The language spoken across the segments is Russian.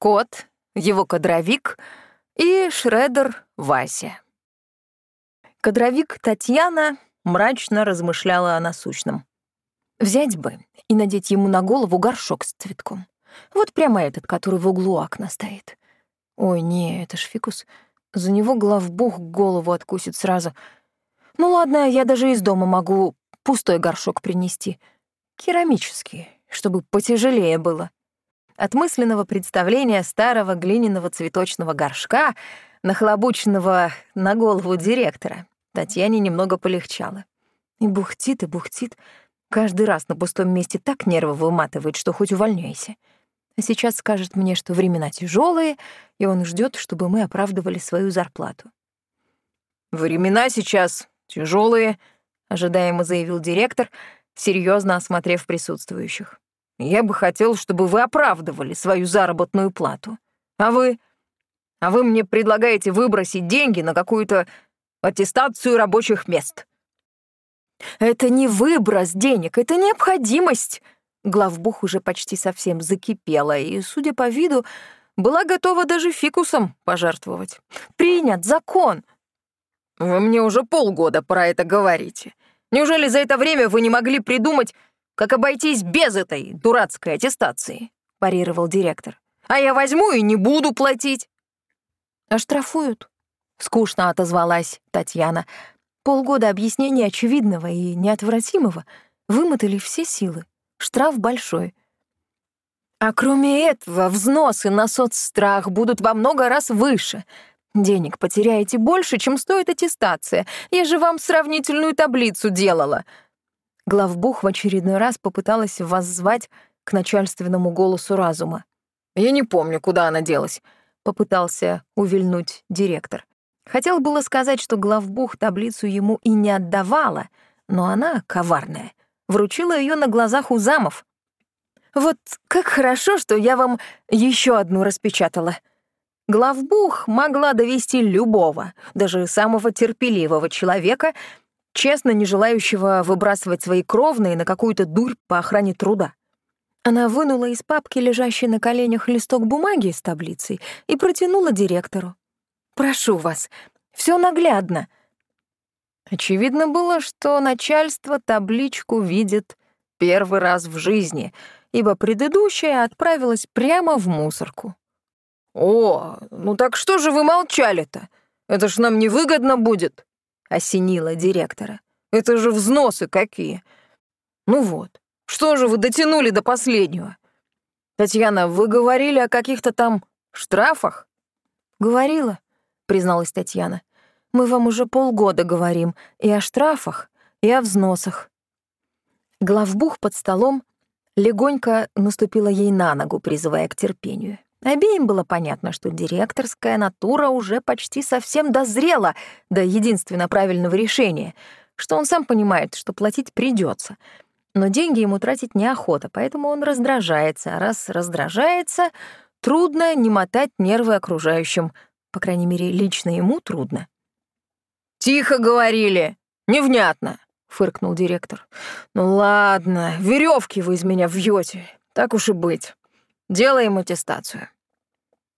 кот, его кадровик и шредер Вася. Кадровик Татьяна мрачно размышляла о насущном. Взять бы и надеть ему на голову горшок с цветком. Вот прямо этот, который в углу окна стоит. Ой, не, это ж фикус. За него главбух голову откусит сразу. Ну ладно, я даже из дома могу пустой горшок принести. Керамический, чтобы потяжелее было. От мысленного представления старого глиняного цветочного горшка, нахлобученного на голову директора, Татьяне немного полегчало. И бухтит, и бухтит. Каждый раз на пустом месте так нервы выматывает, что хоть увольняйся. А сейчас скажет мне, что времена тяжелые, и он ждет, чтобы мы оправдывали свою зарплату. «Времена сейчас тяжелые, ожидаемо заявил директор, серьезно осмотрев присутствующих. «Я бы хотел, чтобы вы оправдывали свою заработную плату. А вы? А вы мне предлагаете выбросить деньги на какую-то аттестацию рабочих мест». «Это не выброс денег, это необходимость!» Главбух уже почти совсем закипела и, судя по виду, была готова даже фикусом пожертвовать. «Принят закон!» «Вы мне уже полгода про это говорите. Неужели за это время вы не могли придумать, как обойтись без этой дурацкой аттестации?» — парировал директор. «А я возьму и не буду платить». «Оштрафуют», скучно отозвалась Татьяна. Полгода объяснений очевидного и неотвратимого вымотали все силы. Штраф большой. А кроме этого, взносы на соцстрах будут во много раз выше. Денег потеряете больше, чем стоит аттестация. Я же вам сравнительную таблицу делала. Главбух в очередной раз попыталась воззвать к начальственному голосу разума. «Я не помню, куда она делась», — попытался увильнуть директор. Хотел было сказать, что главбух таблицу ему и не отдавала, но она, коварная, вручила ее на глазах у замов. «Вот как хорошо, что я вам еще одну распечатала», Главбух могла довести любого, даже самого терпеливого человека, честно не желающего выбрасывать свои кровные на какую-то дурь по охране труда. Она вынула из папки, лежащей на коленях, листок бумаги с таблицей и протянула директору. Прошу вас, все наглядно». Очевидно было, что начальство табличку видит первый раз в жизни, ибо предыдущая отправилась прямо в мусорку. «О, ну так что же вы молчали-то? Это ж нам невыгодно будет», — осенила директора. «Это же взносы какие. Ну вот, что же вы дотянули до последнего? Татьяна, вы говорили о каких-то там штрафах?» «Говорила», призналась Татьяна. «Мы вам уже полгода говорим и о штрафах, и о взносах». Главбух под столом легонько наступила ей на ногу, призывая к терпению. Обеим было понятно, что директорская натура уже почти совсем дозрела до единственно правильного решения, что он сам понимает, что платить придется. Но деньги ему тратить неохота, поэтому он раздражается, а раз раздражается, трудно не мотать нервы окружающим — по крайней мере, лично ему трудно. «Тихо говорили! Невнятно!» — фыркнул директор. «Ну ладно, веревки вы из меня вьете. Так уж и быть. Делаем аттестацию».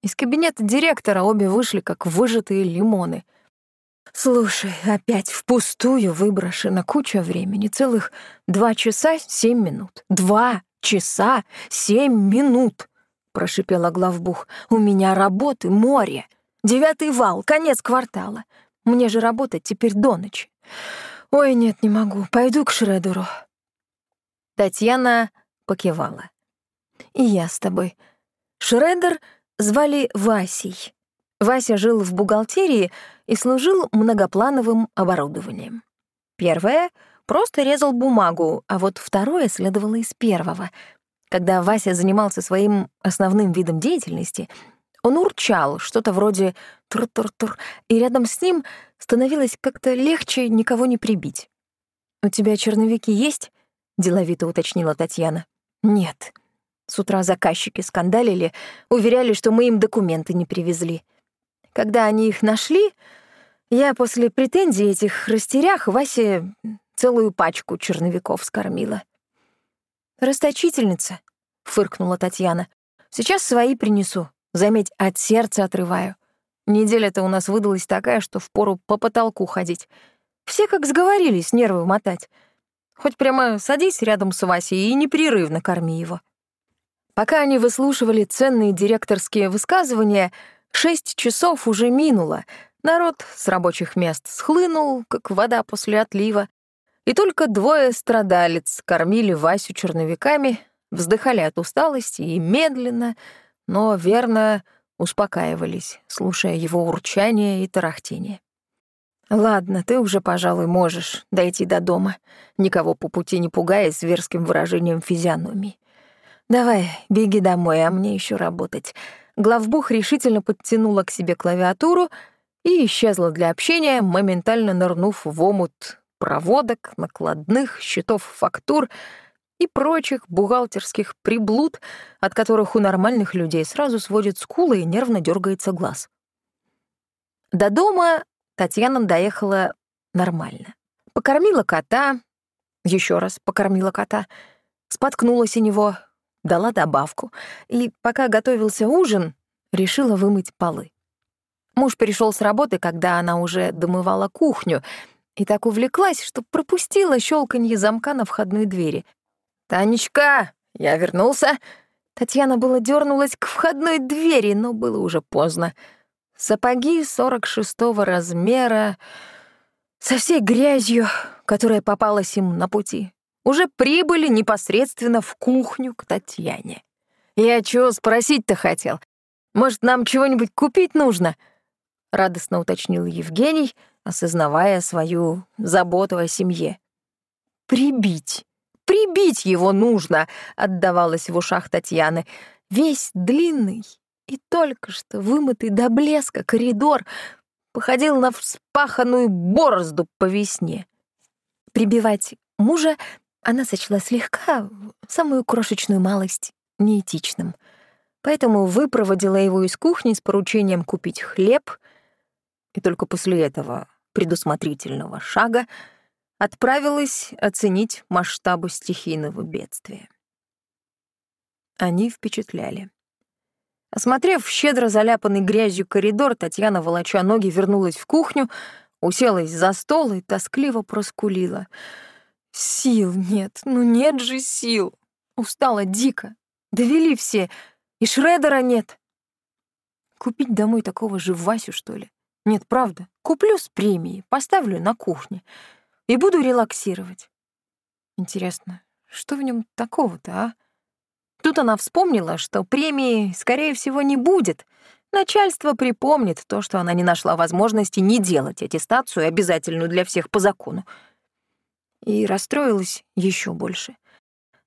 Из кабинета директора обе вышли, как выжатые лимоны. «Слушай, опять впустую выброшена куча времени. Целых два часа семь минут. Два часа семь минут!» — прошипела главбух. «У меня работы море. Девятый вал, конец квартала. Мне же работать теперь до ночи. Ой, нет, не могу. Пойду к Шредеру. Татьяна покивала. И я с тобой. Шредер звали Васей. Вася жил в бухгалтерии и служил многоплановым оборудованием. Первое — просто резал бумагу, а вот второе следовало из первого. Когда Вася занимался своим основным видом деятельности — он урчал, что-то вроде «тур-тур-тур», и рядом с ним становилось как-то легче никого не прибить. «У тебя черновики есть?» — деловито уточнила Татьяна. «Нет». С утра заказчики скандалили, уверяли, что мы им документы не привезли. Когда они их нашли, я после претензий этих растерях Васе целую пачку черновиков скормила. «Расточительница», — фыркнула Татьяна. «Сейчас свои принесу. Заметь, от сердца отрываю. Неделя-то у нас выдалась такая, что впору по потолку ходить. Все как сговорились нервы мотать. Хоть прямо садись рядом с Васей и непрерывно корми его. Пока они выслушивали ценные директорские высказывания, шесть часов уже минуло. Народ с рабочих мест схлынул, как вода после отлива. И только двое страдалец кормили Васю черновиками, вздыхали от усталости и медленно, но верно успокаивались, слушая его урчание и тарахтение. «Ладно, ты уже, пожалуй, можешь дойти до дома, никого по пути не пугая зверским выражением физиономии. Давай, беги домой, а мне еще работать». Главбух решительно подтянула к себе клавиатуру и исчезла для общения, моментально нырнув в омут проводок, накладных, счетов фактур и прочих бухгалтерских приблуд, от которых у нормальных людей сразу сводит скулы и нервно дергается глаз. До дома Татьяна доехала нормально. Покормила кота, еще раз покормила кота, споткнулась о него, дала добавку, и пока готовился ужин, решила вымыть полы. Муж пришел с работы, когда она уже домывала кухню, и так увлеклась, что пропустила щелканье замка на входной двери. «Танечка, я вернулся!» Татьяна было дернулась к входной двери, но было уже поздно. Сапоги 46-го размера, со всей грязью, которая попалась им на пути, уже прибыли непосредственно в кухню к Татьяне. «Я чего спросить-то хотел? Может, нам чего-нибудь купить нужно?» — радостно уточнил Евгений, осознавая свою заботу о семье. «Прибить! Прибить его нужно!» — отдавалась в ушах Татьяны. «Весь длинный, и только что вымытый до блеска коридор походил на вспаханную борозду по весне. Прибивать мужа она сочла слегка, самую крошечную малость, неэтичным. Поэтому выпроводила его из кухни с поручением купить хлеб, и только после этого предусмотрительного шага отправилась оценить масштабы стихийного бедствия. Они впечатляли. Осмотрев щедро заляпанный грязью коридор, Татьяна, волоча ноги, вернулась в кухню, уселась за стол и тоскливо проскулила. «Сил нет, ну нет же сил! Устала дико. Довели все, и Шредера нет. Купить домой такого же Васю, что ли? Нет, правда. Куплю с премией, поставлю на кухне и буду релаксировать. Интересно, что в нем такого-то, а? Тут она вспомнила, что премии, скорее всего, не будет. Начальство припомнит то, что она не нашла возможности не делать аттестацию, обязательную для всех по закону. И расстроилась еще больше.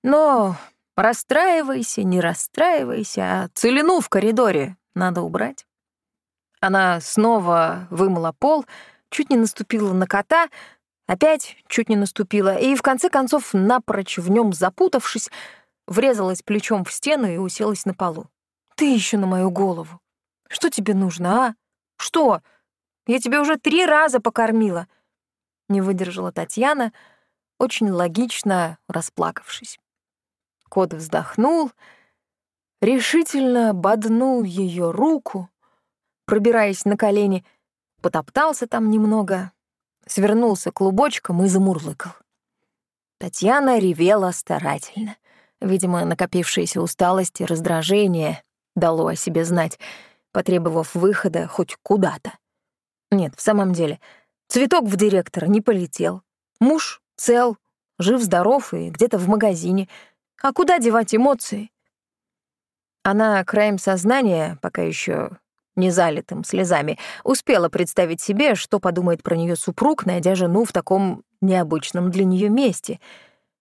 Но расстраивайся, не расстраивайся, а целину в коридоре надо убрать. Она снова вымыла пол, чуть не наступила на кота, опять чуть не наступила, и в конце концов, напрочь в нем запутавшись, врезалась плечом в стену и уселась на полу. «Ты еще на мою голову. Что тебе нужно, а? Что? Я тебя уже три раза покормила!» Не выдержала Татьяна, очень логично расплакавшись. Кот вздохнул, решительно боднул ее руку, пробираясь на колени, потоптался там немного, свернулся клубочком и замурлыкал. Татьяна ревела старательно. Видимо, накопившаяся усталость и раздражение дало о себе знать, потребовав выхода хоть куда-то. Нет, в самом деле, цветок в директора не полетел. Муж цел, жив-здоров и где-то в магазине. А куда девать эмоции? Она краем сознания, пока еще не залитым слезами, успела представить себе, что подумает про нее супруг, найдя жену в таком необычном для нее месте —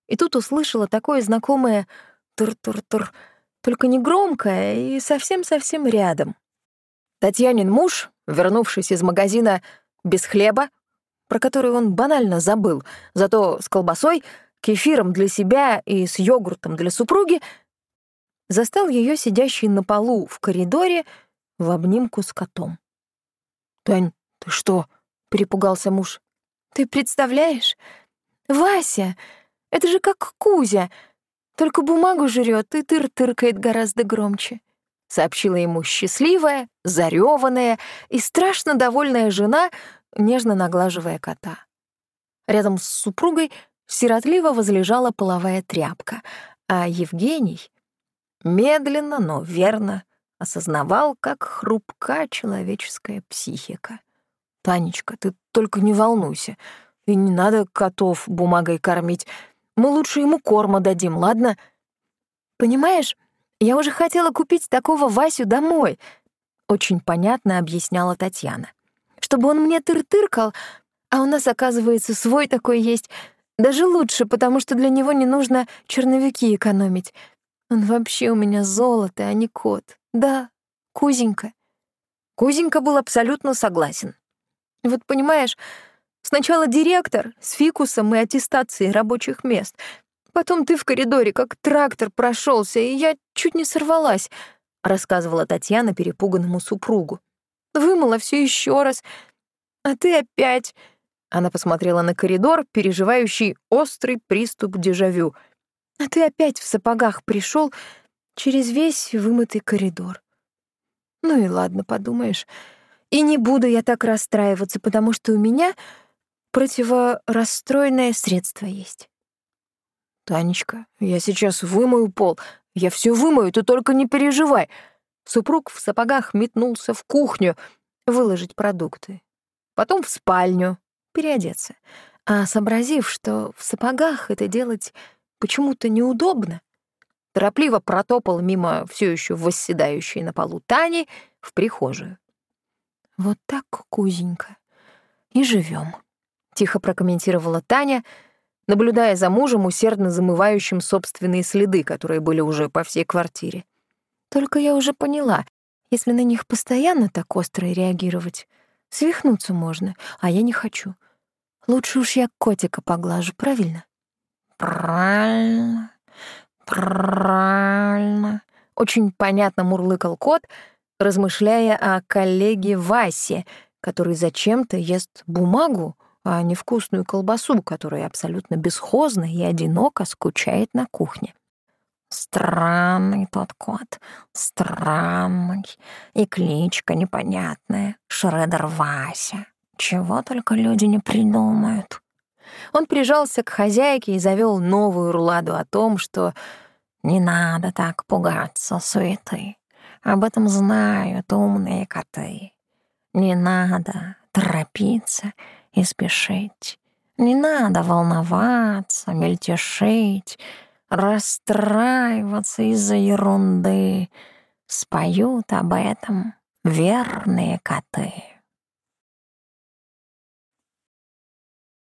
и тут услышала такое знакомое «тур-тур-тур», только не громкое и совсем-совсем рядом. Татьянин муж, вернувшись из магазина без хлеба, про который он банально забыл, зато с колбасой, кефиром для себя и с йогуртом для супруги, застал ее сидящей на полу в коридоре в обнимку с котом. «Тань, ты что?» — перепугался муж. «Ты представляешь? Вася!» Это же как Кузя, только бумагу жрет и тыр тыркает гораздо громче. сообщила ему счастливая, зареванная и страшно довольная жена, нежно наглаживая кота. Рядом с супругой сиротливо возлежала половая тряпка, а Евгений медленно, но верно осознавал, как хрупка человеческая психика. «Танечка, ты только не волнуйся, и не надо котов бумагой кормить. Мы лучше ему корма дадим, ладно?» «Понимаешь, я уже хотела купить такого Васю домой», — очень понятно объясняла Татьяна. «Чтобы он мне тыр-тыркал, а у нас, оказывается, свой такой есть. Даже лучше, потому что для него не нужно черновики экономить. Он вообще у меня золото, а не кот. Да, Кузенька». Кузенька был абсолютно согласен. Вот понимаешь, сначала директор с фикусом и аттестацией рабочих мест, Потом ты в коридоре, как трактор прошелся, и я чуть не сорвалась», — рассказывала Татьяна перепуганному супругу. «Вымыла все еще раз, а ты опять...» Она посмотрела на коридор, переживающий острый приступ дежавю. «А ты опять в сапогах пришел через весь вымытый коридор». «Ну и ладно, подумаешь. И не буду я так расстраиваться, потому что у меня противорасстроенное средство есть». «Танечка, я сейчас вымою пол. Я все вымою, ты только не переживай». Супруг в сапогах метнулся в кухню выложить продукты. Потом в спальню переодеться. А сообразив, что в сапогах это делать почему-то неудобно, торопливо протопал мимо все еще восседающей на полу Тани в прихожую. «Вот так, кузенька, и живем, тихо прокомментировала Таня, наблюдая за мужем, усердно замывающим собственные следы, которые были уже по всей квартире. Только я уже поняла, если на них постоянно так остро реагировать, свихнуться можно, а я не хочу. Лучше уж я котика поглажу, правильно? Правильно, правильно. Очень понятно мурлыкал кот, размышляя о коллеге Васе, который зачем-то ест бумагу, а не вкусную колбасу, которая абсолютно бесхозно и одиноко скучает на кухне. Странный тот кот, странный, и кличка непонятная, Шредер Вася. Чего только люди не придумают. Он прижался к хозяйке и завел новую руладу о том, что не надо так пугаться суеты. Об этом знают умные коты. Не надо торопиться и спешить. Не надо волноваться, мельтешить, расстраиваться из-за ерунды. Споют об этом верные коты.